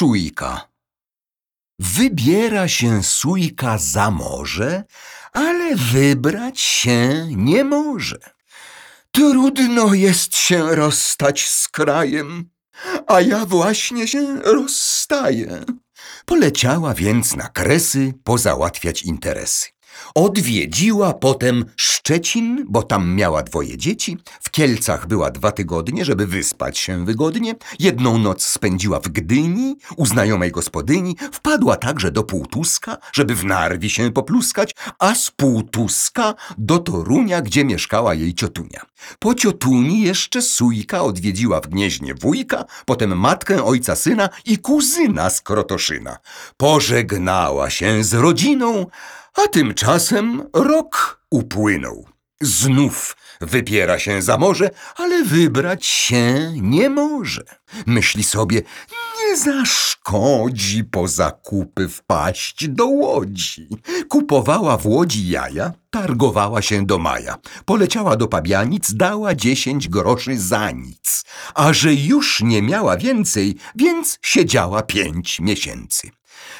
Sójka. Wybiera się sójka za morze, ale wybrać się nie może. Trudno jest się rozstać z krajem, a ja właśnie się rozstaję. Poleciała więc na kresy pozałatwiać interesy. Odwiedziła potem Szczecin, bo tam miała dwoje dzieci. W Kielcach była dwa tygodnie, żeby wyspać się wygodnie. Jedną noc spędziła w Gdyni, u znajomej gospodyni. Wpadła także do Półtuska, żeby w Narwi się popluskać, a z Półtuska do Torunia, gdzie mieszkała jej ciotunia. Po ciotuni jeszcze Sujka odwiedziła w Gnieźnie wujka, potem matkę ojca syna i kuzyna z Krotoszyna. Pożegnała się z rodziną, a tymczasem rok upłynął. Znów wybiera się za morze, ale wybrać się nie może. Myśli sobie, nie zaszkodzi po zakupy wpaść do łodzi. Kupowała w łodzi jaja, targowała się do maja. Poleciała do pabianic, dała dziesięć groszy za nic. A że już nie miała więcej, więc siedziała pięć miesięcy.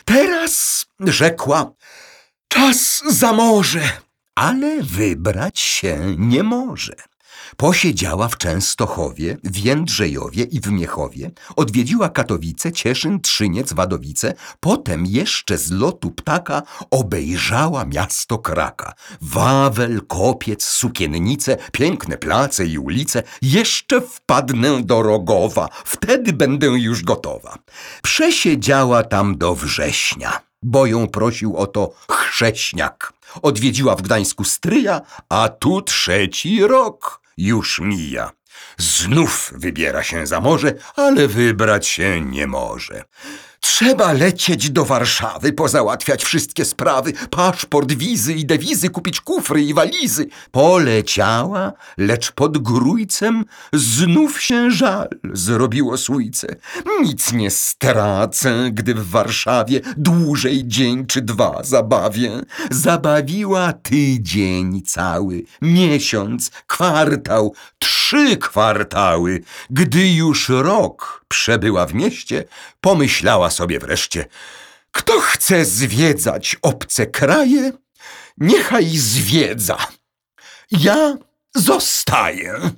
Teraz rzekła, Czas za morze, ale wybrać się nie może. Posiedziała w Częstochowie, w Jędrzejowie i w Miechowie, odwiedziła Katowice, Cieszyn, Trzyniec, Wadowice, potem jeszcze z lotu ptaka obejrzała miasto Kraka. Wawel, Kopiec, Sukiennice, piękne place i ulice. Jeszcze wpadnę do Rogowa, wtedy będę już gotowa. Przesiedziała tam do września bo ją prosił o to chrześniak. Odwiedziła w Gdańsku stryja, a tu trzeci rok już mija. Znów wybiera się za morze, ale wybrać się nie może. Trzeba lecieć do Warszawy, pozałatwiać wszystkie sprawy, paszport, wizy i dewizy, kupić kufry i walizy. Poleciała, lecz pod grójcem znów się żal zrobiło sójce. Nic nie stracę, gdy w Warszawie dłużej dzień czy dwa zabawię. Zabawiła tydzień cały, miesiąc, kwartał, trzy kwartały. Gdy już rok przebyła w mieście, pomyślała sobie wreszcie, kto chce zwiedzać obce kraje, niechaj zwiedza. Ja zostaję.